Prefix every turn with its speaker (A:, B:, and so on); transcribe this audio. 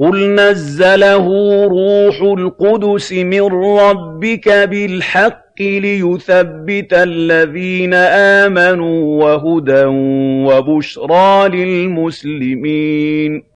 A: قُلْ نَزَّلَهُ رُوحُ الْقُدُسِ مِن رَّبِّكَ بِالْحَقِّ لِيُثَبِّتَ الَّذِينَ آمَنُوا ۙ وَهُدًى وَبُشْرَىٰ لِلْمُسْلِمِينَ